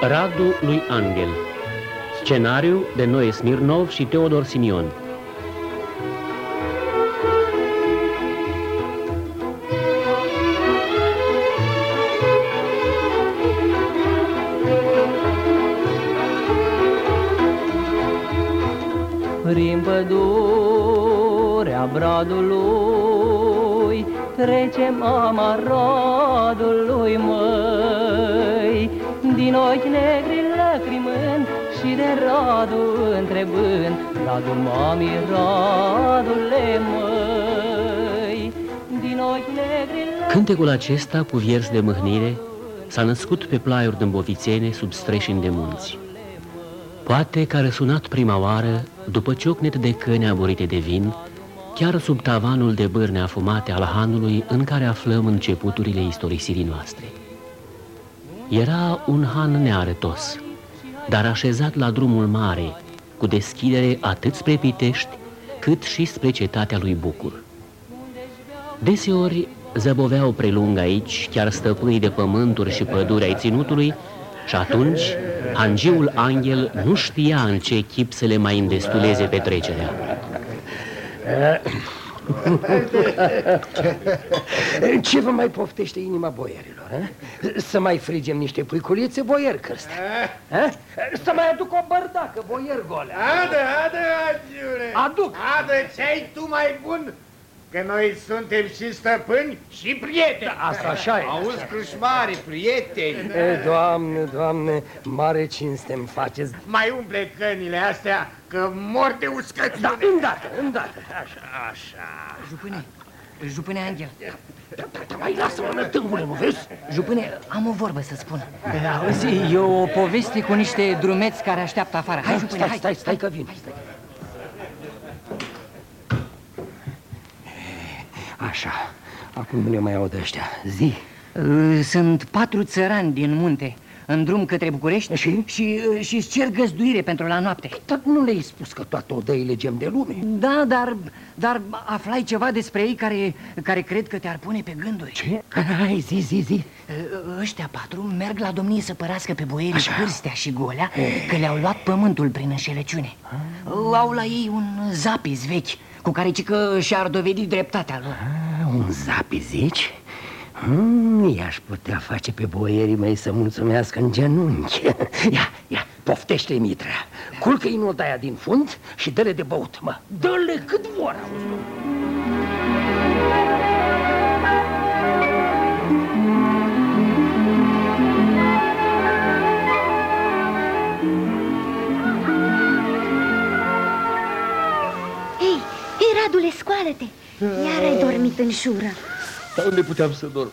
Radu lui Angel. Scenariu de Noe Smirnov și Teodor Simion Trecem amaradului măi Din ochi negri lacrimând Și de Radu întrebând Radu mami, Radule măi Din ochi negri Cântecul acesta, cu viers de mâhnire, s-a născut pe plaiuri dâmbovițene sub streșini de munți. Poate că a răsunat prima oară după ciocnet de căni aburite de vin, chiar sub tavanul de bârne afumate al hanului în care aflăm începuturile istorisirii noastre. Era un han nearătos, dar așezat la drumul mare, cu deschidere atât spre Pitești, cât și spre cetatea lui Bucur. Deseori zăboveau prelung aici, chiar stăpânii de pământuri și păduri ai ținutului, și atunci Hangiul Angel nu știa în ce chip să le mai îndestuleze petrecerea. Ce vă mai poftește inima boierilor? A? Să mai frigem niște puiculițe boier cârste a? Să mai aduc o bărdacă boier golea. Adă, adă, agiule. Aduc. Adă, ce-ai tu mai bun? Că noi suntem și stăpâni și prieteni. Da, Asta așa e. Auzi, crușmari, prieteni. E, Doamne, doamne, mare cinste îmi faceți. Mai umple cănile astea, că mor de uscăciune Da, îndată, îndată. Așa, așa. Jupâne, Jupâne Angel. Da, da, da, Mai lasă-mă, nătângule, nu vezi? Jupâne, am o vorbă să spun. Auzi, e o poveste cu niște drumeți care așteaptă afară. Hai, Jupâne, stai, hai. stai, stai că vin. Hai, stai. Așa, acum nu le mai aud ăștia. Zi. Uh, Sunt patru țărani din munte în drum către București Și? și, uh, și îți cer găzduire pentru la noapte Dar nu le-ai spus că toată odăile gem de lume Da, dar, dar aflai ceva despre ei care, care cred că te-ar pune pe gânduri Ce? Hai, zi, zi, zi Uh, Ăștia patru merg la domnie să părască pe boierii Așa. Cârstea și Golea Că le-au luat pământul prin înșelăciune Uh, Au la ei un zapis vechi Cu care ci că și-ar dovedi dreptatea lor Ah, Un zapi, zici? Hmm, i-aș putea face pe boierii mei să mulțumească în genunchi Ia, ia, poftește Mitra Culcă inul aia din fund și dă-le de băut, mă Dă-le cât vor, auzi tu. Hei, hei, Radule, scoală-te! Iar ai dormit în șură Dar unde puteam să dorm?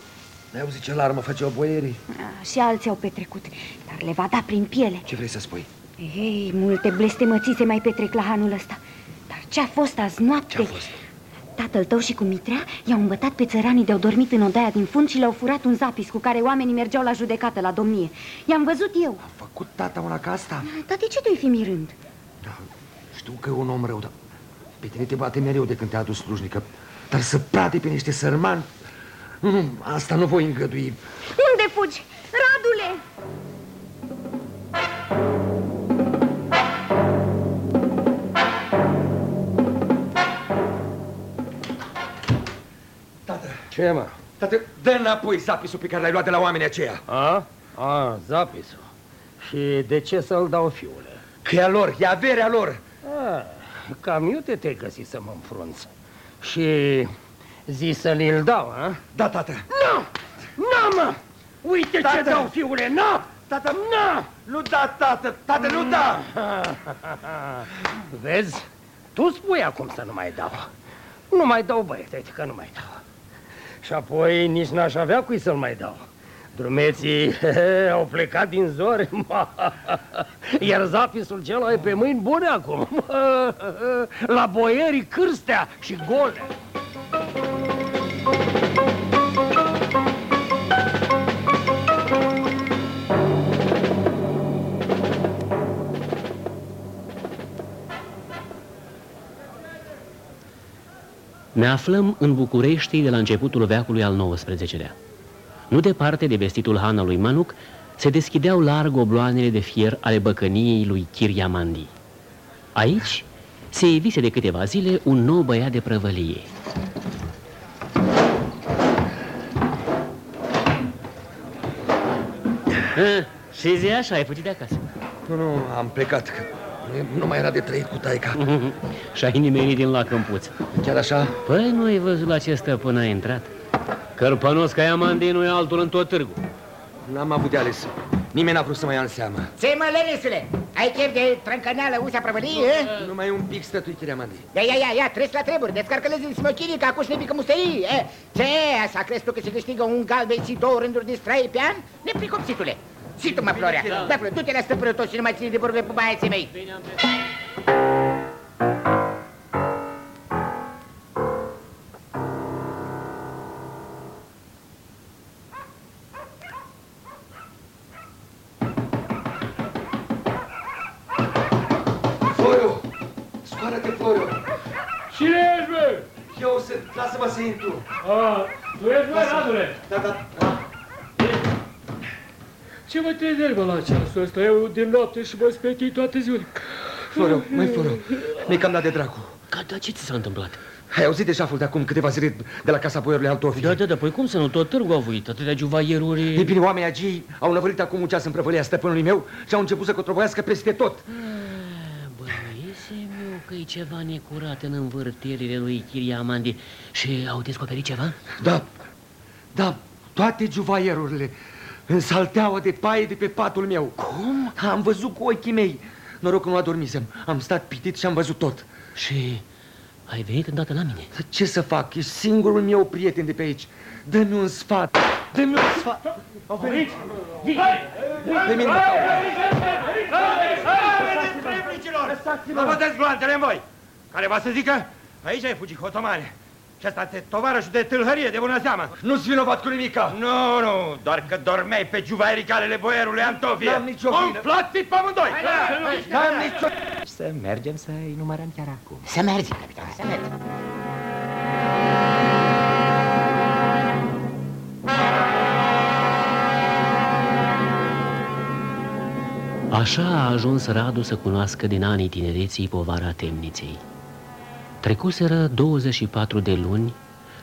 N-ai auzit ce larmă făceau boierii? A, Și alții au petrecut, dar le va da prin piele Ce vrei să spui? Hei, multe blestemății se mai petrec la hanul ăsta Dar ce-a fost azi noapte? Ce-a fost? Tatăl tău și cu Mitrea i-au îmbătat pe țăranii de-au dormit în odaia din fund și le-au furat un zapis cu care oamenii mergeau la judecată la domnie I-am văzut eu A făcut tata una ca asta? Dar de ce te-ai fi mirând? Da, știu că e un om rău, dar pe tine te bate mereu de când te-a adus slujnică Dar să prade pe niște sărmani Nu, nu, asta nu voi îngădui Unde fugi? Radule! Tată, Ce, mă? tată, dă înapoi zapisul pe care l-ai luat de la oamenii aceia A? A, zapisul Și de ce să-l dau, fiule? Că e a lor, e averea lor A, cam eu te te găsi să mă înfrunț Și zi să l dau, a? Da, tată Nu! Nu, mă! Uite Tată! ce dau, fiule, nu! Tată, Nu! nu da, tată, tată, nu da Vezi? Tu spui acum să nu mai dau Nu mai dau, băiete, uite că nu mai dau Și apoi nici n-aș avea cui să-l mai dau Drumeții au plecat din zori Iar zapisul cel e pe mâini bune acum La boierii cârstea și gole Ne aflăm în București de la începutul veacului al XIX-lea. Nu departe de vestitul Han al lui Manuc, se deschideau larg obloanele de fier ale băcăniei lui Chiriamandi. Aici se evise de câteva zile un nou băiat de prăvălie. Ah, și zi așa, ai fugit de acasă. Nu, nu, am plecat, că nu mai era de trăit cu taica. și ai nimerit din lac în puț. Chiar așa? Păi nu ai văzut la ce stăpân a intrat? Cărpănos ca Iamandei nu e altul în tot târgu. N-am avut de ales. Nimeni n-a vrut să mă ia în seamă. Ce mă, Lenesule? Ai chef de trâncăneală ușa prăvălie, eh? Numai un pic stătui, Chiriamandi. Ia, ia, ia, ia, treci la treburi, descarcă-le din smochinii, că acum ne pică musterii, eh? Ce, așa crezi tu că se câștigă un galben și două rânduri de straie pe an? Nepricopsitule! Și tu, mă, Florea, da, Flore, du-te la stăpânul tot și nu mai ține de vorbele pe băieții mei. Floriu! Scoală-te, Floriu! Cine ești, bă? Eu sunt, lasă-mă să intru. A, tu ești, bă, Radule? Da, da, da. Ce mă te enervă la ceasul ăsta? Eu din noapte și mă spetii toate ziua. Floriu, mai Floriu, mi-ai cam dat de dracu. Ca, dar ce ți s-a întâmplat? Ai auzit de jaful de acum câteva zile de la casa boierului Altofii? Da, da, da, păi cum să nu, tot târgul a avut atâtea juvaieruri... Ei bine, oamenii agii au năvărit acum un ceas în prăvălia stăpânului meu și au început să cotrovoiască peste tot. Bănuiese meu că e ceva necurat în învârtirile lui Chiriamandi și au descoperit ceva? Da, da, toate juvaierurile însalteau de paie de pe patul meu. Cum? Am văzut cu ochii mei. Noroc că nu adormisem. Am stat pitit și am văzut tot. Și ai venit îndată la mine. Ce să fac? Ești singurul meu prieten de pe aici. Dă-mi un sfat. Dă-mi un sfat. Au venit? Pe mine. Vă bătesc gloantele în voi! Care va să zică? Aici ai fugit hotomare. Și asta te tovarășul de tâlhărie, de bună seamă. Nu-ți vinovat cu nimica. Nu, nu, doar că dormeai pe juvaiericalele boierului Antofie. N-am nicio vină. Umflați pe amândoi! N-am nicio... Să mergem să-i numărăm chiar acum. Să mergi, capitan, să mergi. Așa a ajuns Radu să cunoască din anii tinereții povara temniței. Trecuseră 24 de luni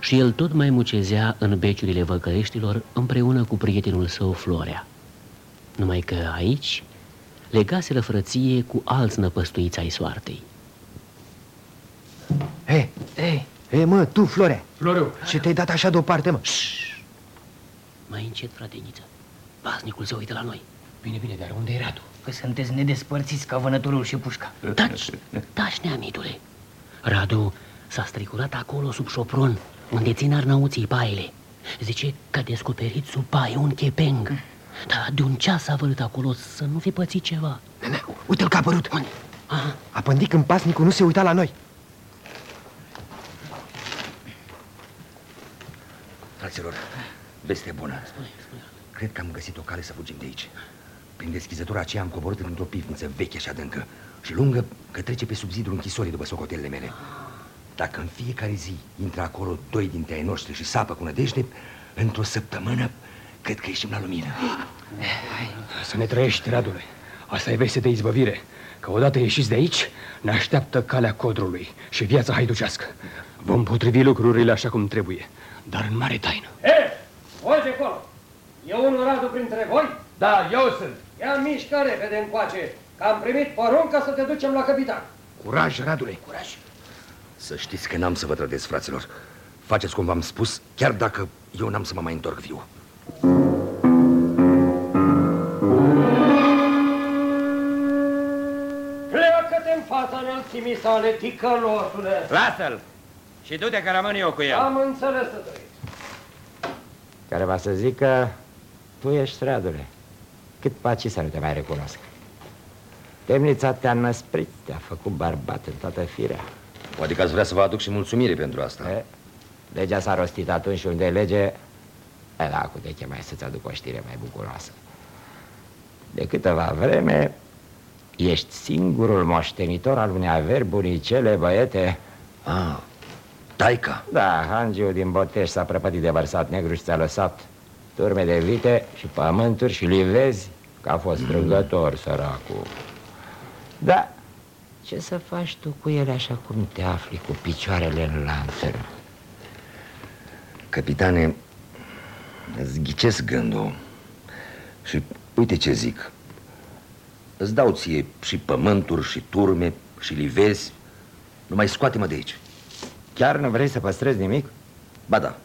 și el tot mai mucezea în beciurile văcăreștilor împreună cu prietenul său Florea. Numai că aici legaseră frăție cu alți năpăstuiți ai soartei. Hei, Ei, hei, mă, tu, Florea, Floriu, ce te-ai dat așa deoparte, mă? Mai încet, frateniță. Pasnicul se uită la noi. bine, bine, dar unde era tu? că sunteți nedespărțiți ca vânătorul și pușca. Taci, taci, neamitule. Radu s-a striculat acolo sub șopron, unde țin arnauții paile. Zice că a descoperit sub paie un chepeng. Dar de un ceas a văzut acolo să nu fi pățit ceva. Nene, Uite-l că a apărut. Unde? Aha. A pândit când pasnicul nu se uita la noi. Fraților, veste bună. Cred că am găsit o cale să fugim de aici. Prin deschizătura aceea am coborât într-o pivniță veche și adâncă și lungă că trece pe sub zidul închisorii după socotelele mele. Dacă în fiecare zi intră acolo doi dintre ai noștri și sapă cu nădejde, într-o săptămână cred că ieșim la lumină. Să ne trăiești, Radule. Asta e veste de izbăvire. Că odată ieșiți de aici, ne așteaptă calea codrului și viața haiducească. Vom potrivi lucrurile așa cum trebuie, dar în mare taină. E, voi de acolo! E unul Radu printre voi? Da, eu sunt. Ia mișcă repede încoace, că am primit porunca să te ducem la capitan. Curaj, Radule. Curaj. Să știți că n-am să vă trădesc, fraților. Faceți cum v-am spus, chiar dacă eu n-am să mă mai întorc viu. Pleacă-te în fața înălțimii sale, ticălosule! Lasă-l! Și du-te că rămân eu cu el. Am înțeles să trăiți. Care va să zică, tu ești Radule. Cât paci să nu te mai recunosc. Temnița te-a năsprit, te-a făcut bărbat în toată firea. Poate că ați vrea să vă aduc și mulțumire pentru asta. E, legea s-a rostit atunci și unde e lege, e la cu te mai să-ți aduc o știre mai bucuroasă. De câteva vreme, ești singurul moștenitor al unei averi bunicele, băiete. Ah, Taica? Da, Hangiu din Boteș s-a prăpătit de vărsat negru și ți-a lăsat turme de vite și pământuri și livezi, că a fost strângător, săracul. Da, ce să faci tu cu ele așa cum te afli cu picioarele în lanțuri? Capitane, îți ghicesc gândul și uite ce zic. Îți dau ție și pământuri, și turme, și livezi. Numai scoate-mă de aici. Chiar nu vrei să păstrezi nimic? Ba da,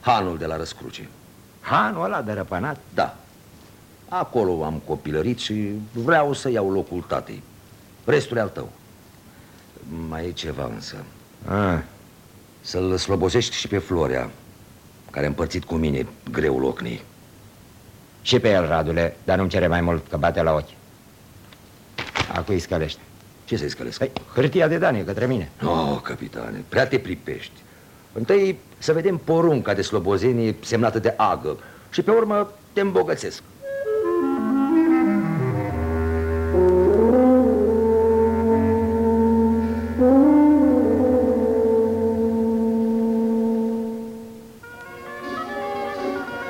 hanul de la răscruce. Hanul ăla de răpânat? Da. Acolo am copilărit și vreau să iau locul tatei. Restul e al tău. Mai e ceva însă. Ah, Să-l slobozești și pe Florea, care a împărțit cu mine greul ocnii. și pe el, Radule, dar nu-mi cere mai mult, că bate la ochi. Acu îi scălește. Ce să-i scălesc? Păi, hârtia de Dani, către mine. Oh, capitane, prea te pripești. Întâi să vedem porunca de slobozenie semnată de agă și pe urmă te îmbogățesc.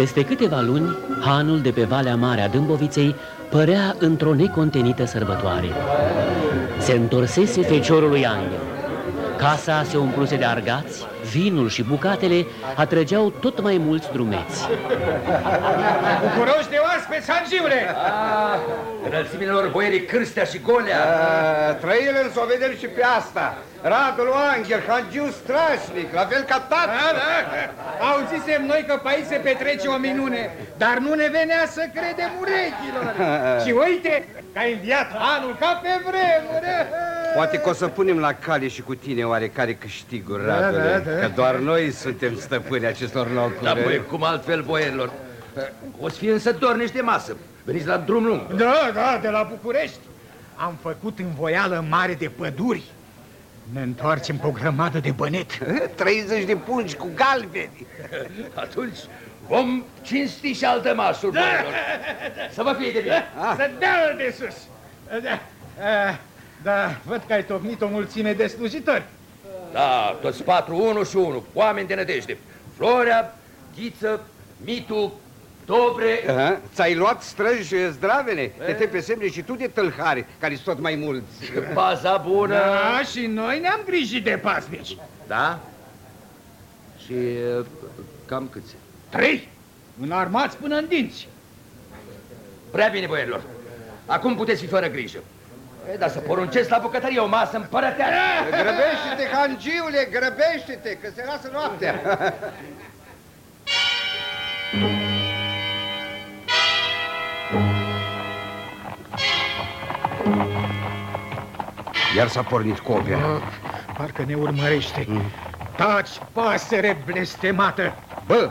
Peste câteva luni, hanul de pe Valea Mare a Dâmboviței părea într-o necontenită sărbătoare. Se întorsese feciorul lui Angel. Casa se umpluse de argați, vinul și bucatele atrăgeau tot mai mulți drumeți. Bucuroși de oaspeți, Hangiule! Înălțimilor boierii Cârstea și Golea. Trăile îl o vedem și pe asta. Radul Angel, Hangiu strașnic, la fel ca tată. Da, da. Auzisem noi că pe aici se petrece o minune, dar nu ne venea să credem urechilor. și uite că ai înviat anul ca pe vremuri. Poate că o să punem la cale și cu tine oarecare câștiguri, Radule, da, da. că doar noi suntem stăpâni acestor locuri. Da, băi, cum altfel, boierilor? O să fie însă dornici de masă. Veniți la drum lung. Da, da, de la București. Am făcut învoială mare de păduri. Ne întoarcem cu o grămadă de bănet. 30 de pungi cu galbeni. Atunci vom cinsti și alte masuri, boierilor. Să vă fie de bine. Să dea de sus! Da, a, da, văd că ai tocmit o mulțime de slujitori. Da, toți patru, unul și unul, oameni de nădejde. Florea, Ghiță, Mitu, Dobre... Aha, Ți-ai luat străji zdravene? Te te pe semne și tu de tâlhari, care sunt tot mai mulți. Baza bună. Da, și noi ne-am grijit de pasnici. Da? Și uh, cam câți? Trei, înarmați până în dinți. Prea bine, băierilor. Acum puteți fi fără grijă. E, dar să poruncesc la bucătărie o masă împărăteană. Grăbește-te, Hangiule, grăbește-te, că se lasă noaptea. Iar s-a pornit copia. Parcă ne urmărește. Taci, pasăre blestemată! Bă,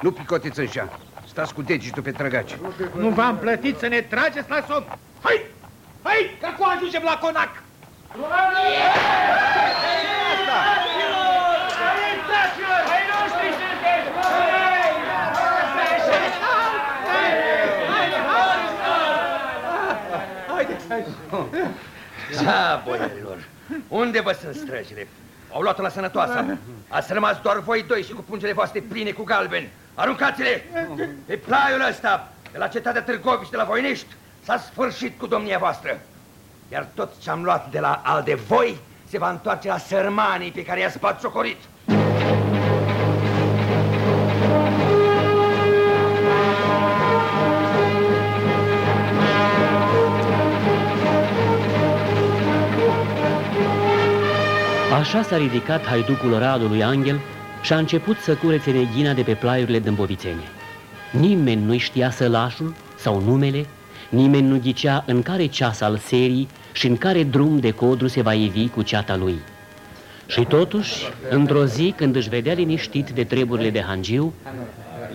nu picotiți așa. Stați cu degetul pe trăgaci. Nu v-am plătit să ne trageți la somn! Hai! Hai, că acum ajungem la conac! Da, boierilor. Unde vă sunt străjile? Au luat-o la sănătoasă. Ați rămas doar voi doi și cu pungele voastre pline cu galbeni. Aruncați-le! Pe plaiul ăsta, de la cetatea Târgoviș, de la Voinești, s-a sfârșit cu domnia voastră. Iar tot ce am luat de la al de voi se va întoarce la sărmanii pe care i-ați batjocorit. Așa s-a ridicat haiducul oradului Angel și a început să curețe reghina de pe plaiurile dâmbovițene. Nimeni nu știa sălașul sau numele, nimeni nu ghicea în care ceas al serii și în care drum de codru se va ivi cu ceata lui. Și totuși, într-o zi, când își vedea liniștit de treburile de hangiu,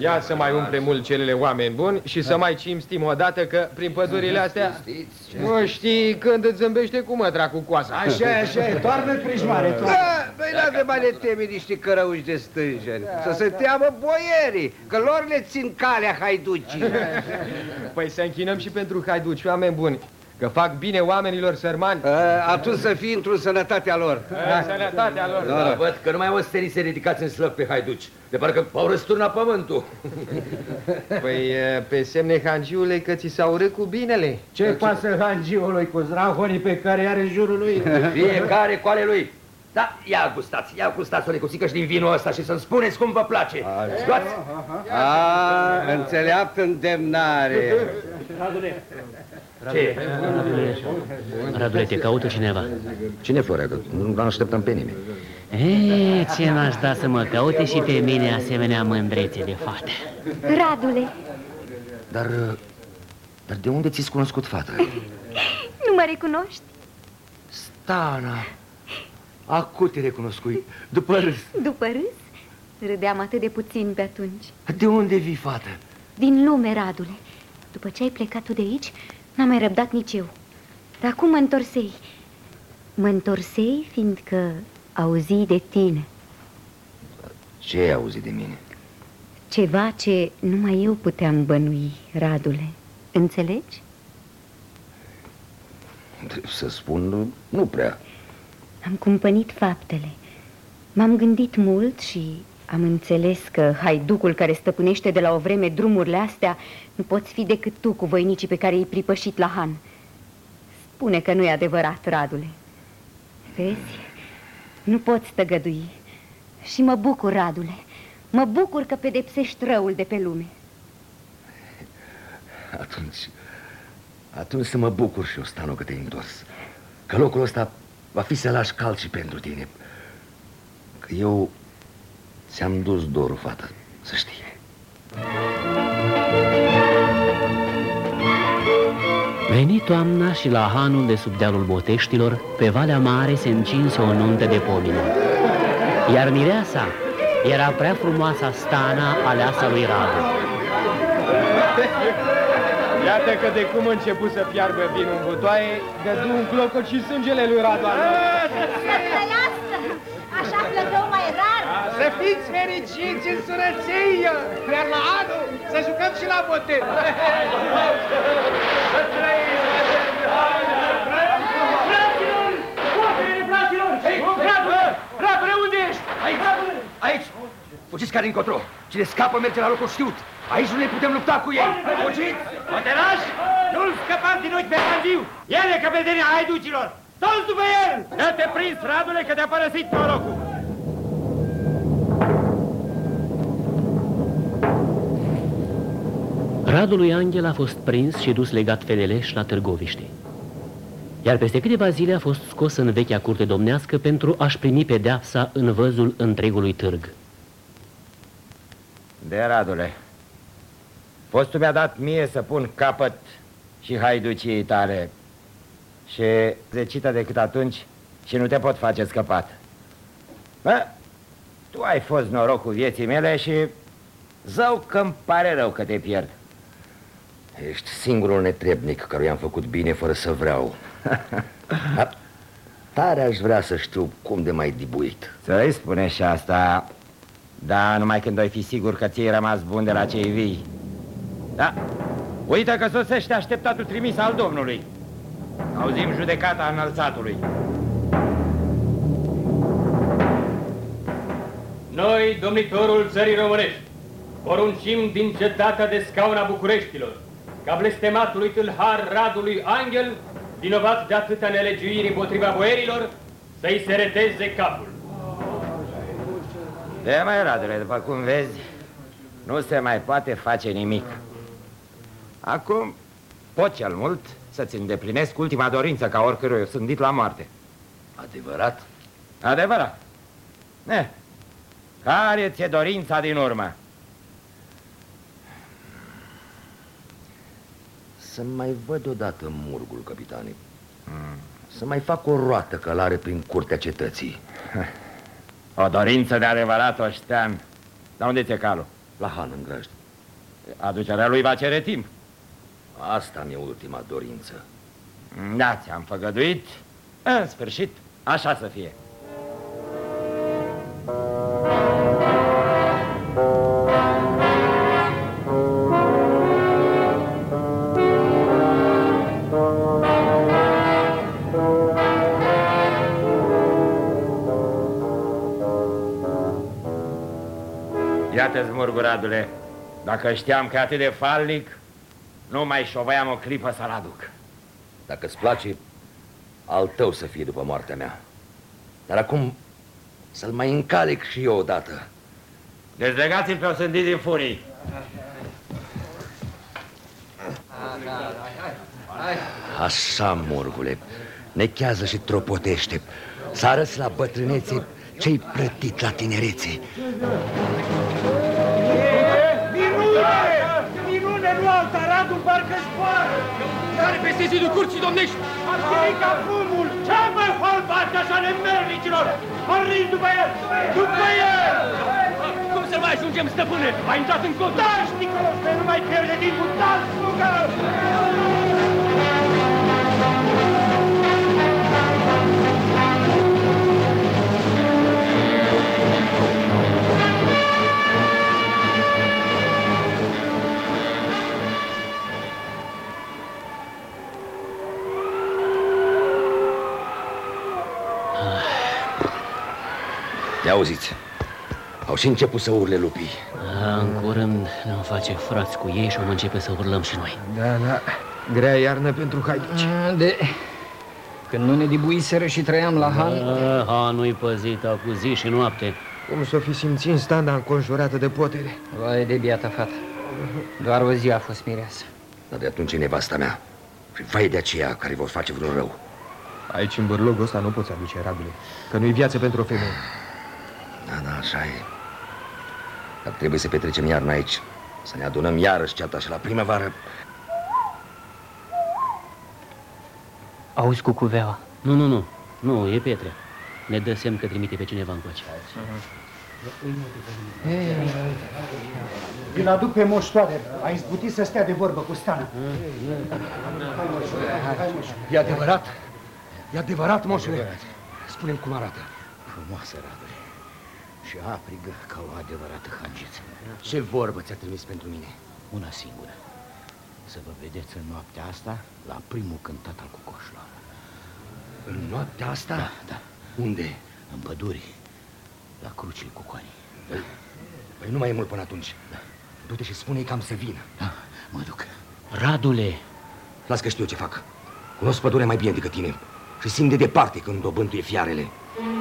Ia să mai umple mult celele oameni buni și să mai cinstim odată că prin pădurile astea nu știi când îți zâmbește cu mătra cu coasa. Așa, așa, toarnă prijoare, toarnă. Da, noi n-avem mai ne teme niște cărăuși de stânjeni. Să se teamă boierii, că lor le țin calea haiducii. Păi să închinăm și pentru haiduci, oameni buni. Că fac bine oamenilor sărmani. Atunci să fii într-o sănătatea lor. Sănătatea lor. Da, da. Văd că numai ostenii se ridicați în slăb pe haiduci. De parcă au răsturnat pământul. Păi pe semne, hangiule, că ți s-au urât cu binele. Ce pasă hangiului cu zrahonii pe care are în jurul lui? Fiecare cu ale lui. Da, ia gustați, ia gustați o lecuțică și din vinul ăsta și să-mi spuneți cum vă place. Luați! A, înțeleaptă îndemnare. Radule. Ce? Radule, te caută cineva. Cine, Florea? Nu așteptăm pe nimeni. E, ce n-aș da să mă caute și pe mine asemenea mândrețe de fată. Radule, Dar, dar de unde ți-s cunoscut fata? nu mă recunoști? Stana, acu te recunoscui, după râs. După râs, râdeam atât de puțin pe atunci. De unde vii, fată? Din lume, Radule. După ce ai plecat tu de aici, n-am mai răbdat nici eu. Dar acum mă întorsei. Mă întorsei fiindcă auzi de tine. Ce ai auzit de mine? Ceva ce numai eu puteam bănui, Radule. Înțelegi? Să spun, nu prea. Am cumpănit faptele. M-am gândit mult și am înțeles că haiducul care stăpânește de la o vreme drumurile astea nu poți fi decât tu cu voinicii pe care i-ai pripășit la Han. Spune că nu e adevărat, Radule. Vezi? Nu poți tăgădui. Și mă bucur, Radule. Mă bucur că pedepsești răul de pe lume. Atunci, atunci să mă bucur și eu, Stano, că te-ai întors. Că locul ăsta va fi să lași cald și pentru tine. Că eu ți-am dus dorul, fată, să știi. Veni toamna și la hanul de sub dealul Boteștilor, pe Valea Mare se încinse o nuntă de pomine. Iar mireasa era prea frumoasa stana aleasa lui Radu. Iată că de cum început să fiarbă vinul în butoaie, dădu un clocot și sângele lui Radu Așa plătău mai rar! Să fiți fericiți în sărăție! Iar la anul să jucăm și la botez! Să trăiți! Fraților! Oameni, fraților! Radule! Radule, unde ești? Aici! Aici! Fugiți care încotro! Cine scapă merge la locul știut! Aici nu ne putem lupta cu ei! Fugiți! Poteraș! Nu-l scăpați din ochi pe Hangiu! El e căpetenia haiducilor! Toți după el! Dă-te prins, Radule, că te-a părăsit norocul! Radul lui Anghel a fost prins și dus legat fedeleș la Târgoviște. Iar peste câteva zile a fost scos în vechea curte domnească pentru a-și primi pedeapsa în văzul întregului târg. De Radule, postul mi-a dat mie să pun capăt și haiduciei tale și zecită decât atunci și nu te pot face scăpat. Bă, tu ai fost norocul vieții mele și zău că-mi pare rău că te pierd. Ești singurul netrebnic căruia am făcut bine fără să vreau. Dar tare aș vrea să știu cum de mai dibuit. Să-i spune și asta, da, numai când ai fi sigur că ți-ai rămas bun de la cei vii. Da, uită că sosește așteptatul trimis al Domnului. Auzim judecata înălțatului. Noi, domnitorul țării românești, poruncim din cetatea de scauna Bucureștilor, ca blestematului tâlhar Radului Angel, vinovat de atâtea nelegiuiri împotriva boierilor, să-i se reteze capul. De mai radule, după cum vezi, nu se mai poate face nimic. Acum, pot cel mult să-ți îndeplinesc ultima dorință ca oricărui sândit la moarte. Adevărat? Adevărat. Ne, care ți-e dorința din urmă? Să mai văd odată murgul, capitane. Mm. Să mai fac o roată călare prin curtea cetății. O dorință de adevărat, oștean. Dar unde ți-e calul? La Han, în grajd. Aducerea lui va cere timp. Asta mi-e ultima dorință. Da, ți-am făgăduit. În sfârșit, așa să fie. Iată-ți murguradule, dacă știam că e atât de falnic, nu mai șovaiam o clipă să-l aduc. Dacă îți place, al tău să fie după moartea mea. Dar acum să-l mai încalec și eu odată. Dezlegați-l pe osândit din furii. Așa, morgule, nechează și tropotește. Să arăți la bătrânețe ce-ai plătit la tinerețe. Alta, Radu, parcă zboară! Care peste zidul curții domnești? A ca fumul! Ce mai holbați așa nemernicilor? Porniți după el! După el! Cum să mai ajungem, stăpâne? A intrat în cod! Da, Nicolos, nu mai pierde timpul! Da, fugă! Auziți? Au și început să urle lupii. A, în curând ne vom face frați cu ei și vom începe să urlăm și noi. Da, da, grea iarnă pentru haiduci. De... Când nu ne dibuiseră și trăiam la Han... A, hanul-i păzit cu zi și noapte. Cum s-o fi simțit standa înconjurată de potere? Vai de biata fată. Doar o zi a fost mireasă. Dar de atunci e nevasta mea. Și vai de aceea care vor face vreun rău. Aici, în bărlogul ăsta, nu poți aduce rabile. Că nu-i viață pentru o femeie. Da, da, așa e. Dar trebuie să petrecem iarna aici. Să ne adunăm iarăși ceata și la primăvară. Auzi cu cuveaua. Nu, nu, nu. Nu, e Petre. Ne dă semn că trimite pe cineva încoace. Îl aduc pe moștoare. A izbutit să stea de vorbă cu Stana. E adevărat? E adevărat, moșule? Spune-mi cum arată. Frumoasă, Radule. Și aprigă ca o adevărată hangiță. Ce vorbă ți-a trimis pentru mine? Una singură. Să vă vedeți în noaptea asta la primul cântat al cucoșilor. În noaptea asta? Da, da. Unde? În păduri. La crucile cucoanii. Păi, păi nu mai e mult până atunci. Da. Du-te și spune-i că am să vină. Da, mă duc. Radule! Las că știu ce fac. Cunosc pădurea mai bine decât tine. Și simt de departe când o bântuie fiarele. Nu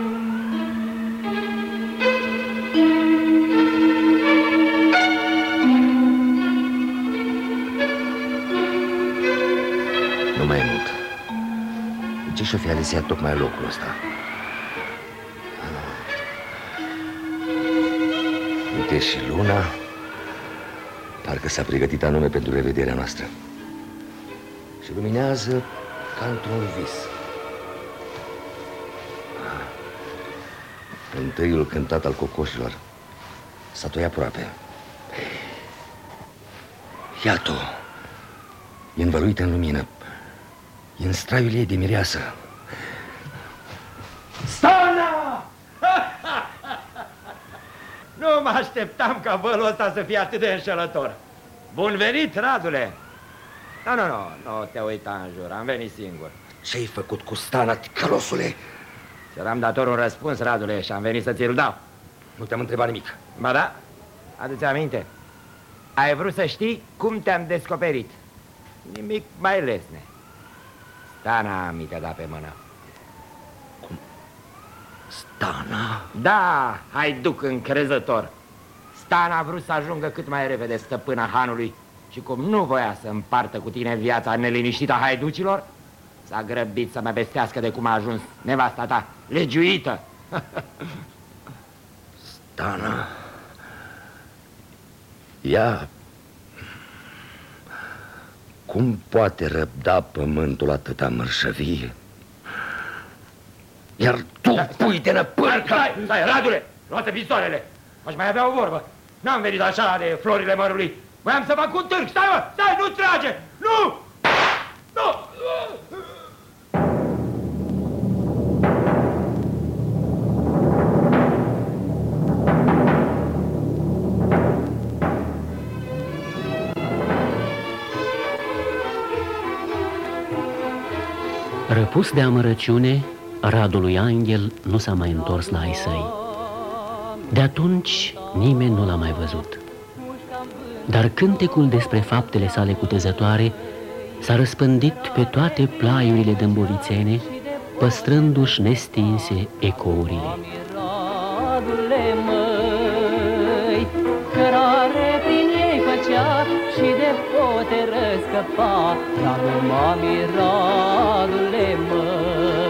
De ce și-o fi ales ea tocmai locul ăsta? Uite și luna. Parcă s-a pregătit anume pentru revederea noastră. Și luminează ca într-un vis. Întâiul cântat al cocoșilor. S-a toi aproape. Iată-o. E învăluită în lumină E în straiul ei de mireasă Stana! nu mă așteptam ca vălul ăsta să fie atât de înșelător. Bun venit, Radule! Nu, nu, nu, nu te uita în jur, am venit singur. Ce-ai făcut cu Stana, ticălosule? Ți-eram dator un răspuns, Radule, și am venit să ți-l dau. Nu te-am întrebat nimic. Ba da? Adu-ți aminte. Ai vrut să știi cum te-am descoperit. Nimic mai lesne. Stana mi te-a dat pe mână. Stana? Da, hai duc încrezător. Stana a vrut să ajungă cât mai repede stăpâna hanului și cum nu voia să împartă cu tine viața neliniștită a haiducilor, s-a grăbit să mă vestească de cum a ajuns nevasta ta, legiuită. Stana... Ea... Cum poate răbda pământul atâta mărșăvie? Iar tu Da, pui de năpârcă! Stai, stai, Radule, luate pistoarele. Aș mai avea o vorbă. N-am venit așa de florile mărului. Voiam să fac un târg. Stai, mă, stai, nu trage! Nu! Nu! Răpus de amărăciune, Radul lui Angel nu s-a mai întors la ai săi. De atunci nimeni nu l-a mai văzut. Dar cântecul despre faptele sale cutezătoare s-a răspândit pe toate plaiurile dâmbovițene, păstrându-și nestinse ecourile. Și de pote răscăpa, dar numai miradule măi.